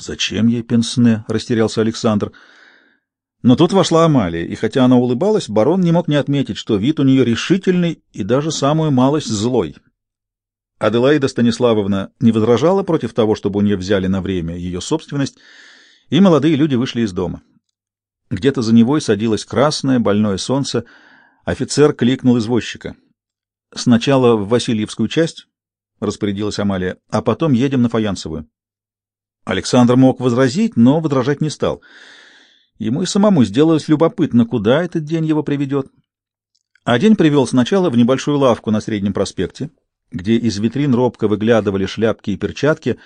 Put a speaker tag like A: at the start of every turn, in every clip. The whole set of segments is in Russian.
A: «Зачем ей пенсне?» — растерялся Александр. Но тут вошла Амалия, и хотя она улыбалась, барон не мог не отметить, что вид у нее решительный и даже самую малость злой. Аделаида Станиславовна не возражала против того, чтобы у нее взяли на время ее собственность, и молодые люди вышли из дома. Где-то за Невой садилось красное больное солнце, офицер кликнул извозчика. «Сначала в Васильевскую часть», — распорядилась Амалия, — «а потом едем на Фаянсовую». Александр мог возразить, но возражать не стал. Ему и самому сделалось любопытно, куда этот день его приведет. А день привел сначала в небольшую лавку на Среднем проспекте, где из витрин робко выглядывали шляпки и перчатки,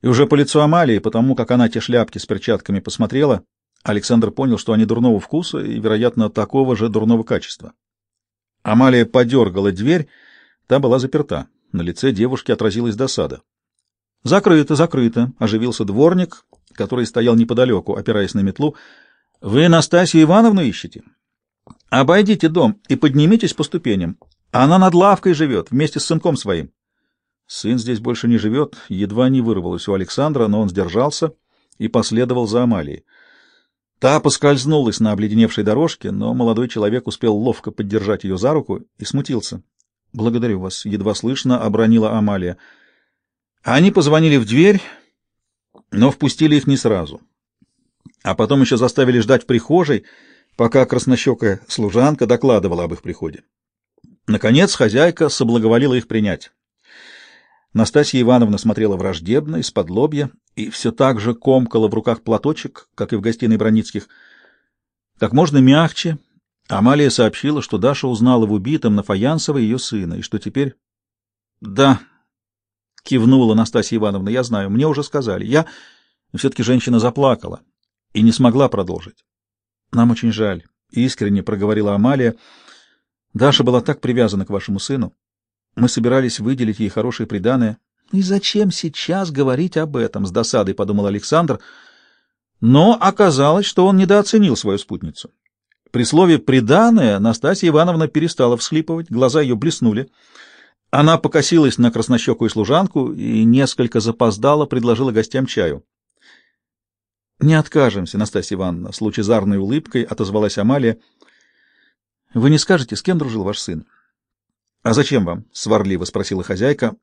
A: и уже по лицу Амалии, потому как она те шляпки с перчатками посмотрела, Александр понял, что они дурного вкуса и, вероятно, такого же дурного качества. Амалия подергала дверь, та была заперта. На лице девушки отразилась досада. «Закрыто, закрыто», — оживился дворник, который стоял неподалеку, опираясь на метлу. «Вы Настасью Ивановну ищете? Обойдите дом и поднимитесь по ступеням. Она над лавкой живет, вместе с сынком своим». Сын здесь больше не живет, едва не вырвалось у Александра, но он сдержался и последовал за Амалией. Та поскользнулась на обледеневшей дорожке, но молодой человек успел ловко поддержать ее за руку и смутился. — Благодарю вас, — едва слышно обронила Амалия. Они позвонили в дверь, но впустили их не сразу. А потом еще заставили ждать в прихожей, пока краснощекая служанка докладывала об их приходе. Наконец хозяйка соблаговолила их принять. Настасья Ивановна смотрела враждебно, из-под лобья, и все так же комкала в руках платочек, как и в гостиной Броницких. Как можно мягче Амалия сообщила, что Даша узнала в убитом на Фаянсова ее сына, и что теперь... — Да, — кивнула Настасья Ивановна, — я знаю, мне уже сказали. Я... Все-таки женщина заплакала и не смогла продолжить. — Нам очень жаль, — искренне проговорила Амалия. — Даша была так привязана к вашему сыну. Мы собирались выделить ей хорошее приданое. — И зачем сейчас говорить об этом? — с досадой подумал Александр. Но оказалось, что он недооценил свою спутницу. При слове «приданое» Настасья Ивановна перестала всхлипывать, глаза ее блеснули. Она покосилась на краснощекую служанку и несколько запоздала предложила гостям чаю. — Не откажемся, Настасья Ивановна, — с лучезарной улыбкой отозвалась Амалия. — Вы не скажете, с кем дружил ваш сын? — А зачем вам? — сварливо спросила хозяйка.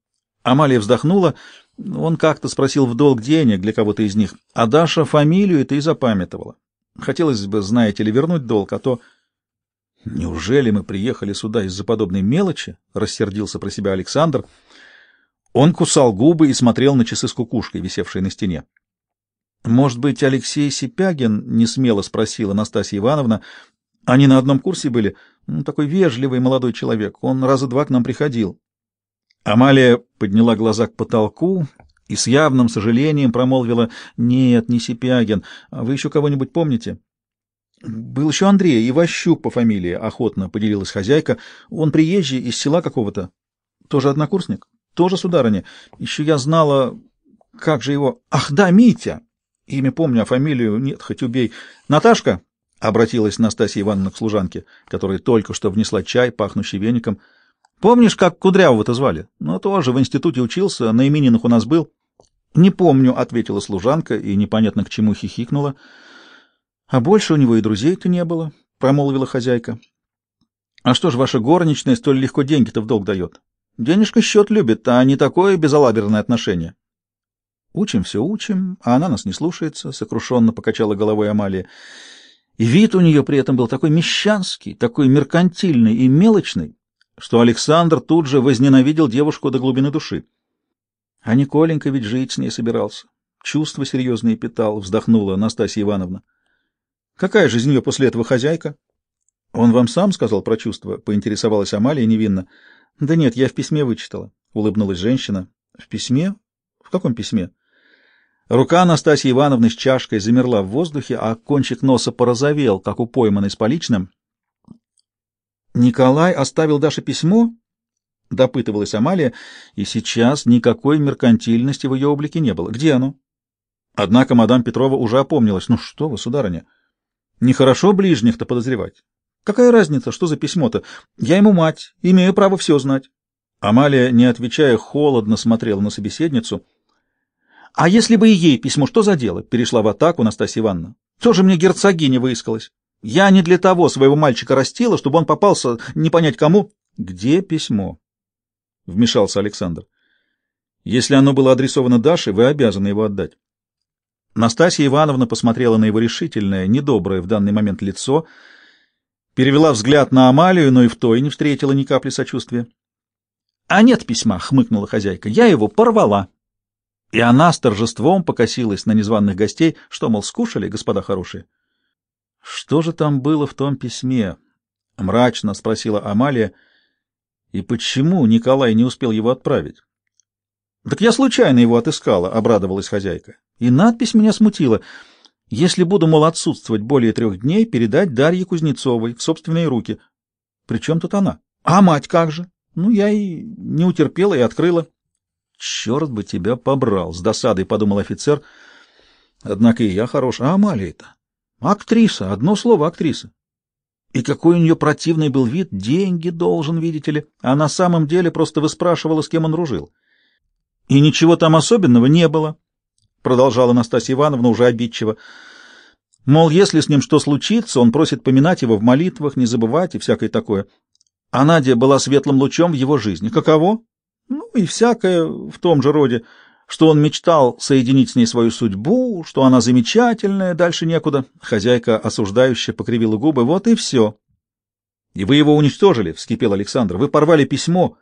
A: Амалия вздохнула. Он как-то спросил в долг денег для кого-то из них, а Даша фамилию это и запамятовала. Хотелось бы, знаете ли, вернуть долг, а то... — Неужели мы приехали сюда из-за подобной мелочи? — рассердился про себя Александр. Он кусал губы и смотрел на часы с кукушкой, висевшие на стене. — Может быть, Алексей Сипягин? — не смело спросила Настасья Ивановна. Они на одном курсе были. Ну, такой вежливый молодой человек. Он раза два к нам приходил. Амалия подняла глаза к потолку и с явным сожалением промолвила «Нет, не Сипягин. А вы еще кого-нибудь помните?» «Был еще Андрей, Иващук по фамилии», — охотно поделилась хозяйка. «Он приезжий из села какого-то. Тоже однокурсник? Тоже сударыня. Еще я знала... Как же его... Ах, да, Митя! Имя помню, а фамилию нет, хоть убей. Наташка?» — обратилась Настасья Ивановна к служанке, которая только что внесла чай, пахнущий веником. — Помнишь, как Кудрявого-то звали? Ну, тоже в институте учился, на именинах у нас был. — Не помню, — ответила служанка и непонятно к чему хихикнула. — А больше у него и друзей-то не было, — промолвила хозяйка. — А что ж ваша горничная столь легко деньги-то в долг дает? Денежка счет любит, а не такое безалаберное отношение. — Учим все учим, а она нас не слушается, — сокрушенно покачала головой Амалия. И вид у нее при этом был такой мещанский, такой меркантильный и мелочный, что Александр тут же возненавидел девушку до глубины души. А Николенька ведь жить с ней собирался. Чувства серьезные питал, вздохнула Настасья Ивановна. Какая же из нее после этого хозяйка? Он вам сам сказал про чувства, поинтересовалась Амалия невинно. Да нет, я в письме вычитала, улыбнулась женщина. В письме? В каком письме? Рука Анастасии Ивановны с чашкой замерла в воздухе, а кончик носа порозовел, как у пойманной с поличным. «Николай оставил Даше письмо?» — допытывалась Амалия, и сейчас никакой меркантильности в ее облике не было. «Где оно?» Однако мадам Петрова уже опомнилась. «Ну что вы, сударыня, нехорошо ближних-то подозревать. Какая разница, что за письмо-то? Я ему мать, имею право все знать». Амалия, не отвечая, холодно смотрела на собеседницу — А если бы и ей письмо, что за дело? Перешла в атаку Настасья Ивановна. Тоже мне герцогиня выискалась. Я не для того своего мальчика растила, чтобы он попался не понять кому. Где письмо? Вмешался Александр. Если оно было адресовано Даше, вы обязаны его отдать. Настасья Ивановна посмотрела на его решительное, недоброе в данный момент лицо, перевела взгляд на Амалию, но и в той не встретила ни капли сочувствия. — А нет письма, — хмыкнула хозяйка, — я его порвала. И она с торжеством покосилась на незваных гостей, что, мол, скушали, господа хорошие. — Что же там было в том письме? — мрачно спросила Амалия. — И почему Николай не успел его отправить? — Так я случайно его отыскала, — обрадовалась хозяйка. И надпись меня смутила. Если буду, мол, отсутствовать более трех дней, передать Дарье Кузнецовой в собственные руки. Причем тут она? А мать как же? Ну, я и не утерпела и открыла. Черт бы тебя побрал, с досадой подумал офицер. Однако и я хорош. А Амалия-то? Актриса, одно слово актриса. И какой у нее противный был вид, деньги должен, видите ли. А на самом деле просто выспрашивала, с кем он дружил. И ничего там особенного не было, продолжала Настасья Ивановна уже обидчиво. Мол, если с ним что случится, он просит поминать его в молитвах, не забывать и всякое такое. А Надя была светлым лучом в его жизни. Каково? Ну и всякое в том же роде, что он мечтал соединить с ней свою судьбу, что она замечательная, дальше некуда. Хозяйка осуждающе покривила губы. Вот и все. — И вы его уничтожили, — вскипел Александр. — Вы порвали письмо,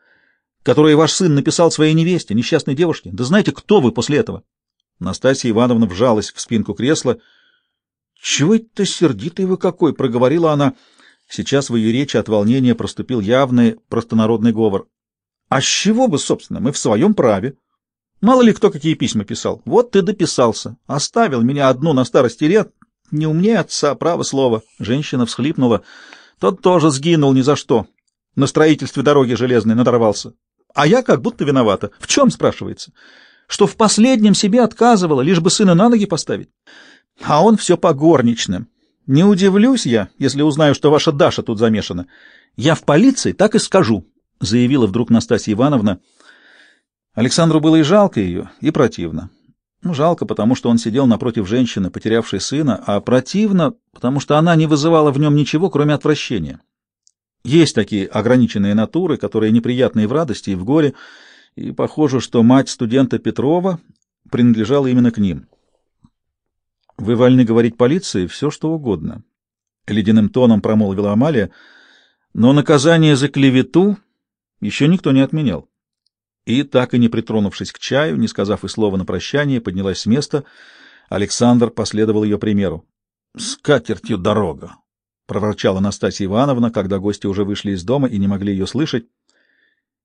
A: которое ваш сын написал своей невесте, несчастной девушке. Да знаете, кто вы после этого? Настасья Ивановна вжалась в спинку кресла. — Чего это сердитый вы какой? — проговорила она. Сейчас в ее речи от волнения проступил явный простонародный говор. — А с чего бы, собственно, мы в своем праве? Мало ли кто какие письма писал. Вот ты дописался. Оставил меня одну на старости лет. Не умнее отца, право слово. Женщина всхлипнула. Тот тоже сгинул ни за что. На строительстве дороги железной надорвался. А я как будто виновата. В чем, спрашивается? — что в последнем себе отказывала, лишь бы сына на ноги поставить. А он все по горничным. Не удивлюсь я, если узнаю, что ваша Даша тут замешана. Я в полиции так и скажу, — заявила вдруг Настасья Ивановна. Александру было и жалко ее, и противно. Ну, жалко, потому что он сидел напротив женщины, потерявшей сына, а противно, потому что она не вызывала в нем ничего, кроме отвращения. Есть такие ограниченные натуры, которые неприятны и в радости, и в горе, — и похоже, что мать студента Петрова принадлежала именно к ним. «Вы вольны говорить полиции все, что угодно», — ледяным тоном промолвила Амалия, «но наказание за клевету еще никто не отменял». И, так и не притронувшись к чаю, не сказав и слова на прощание, поднялась с места. Александр последовал ее примеру. «С катертью дорога!» — проворчала Настасья Ивановна, когда гости уже вышли из дома и не могли ее слышать.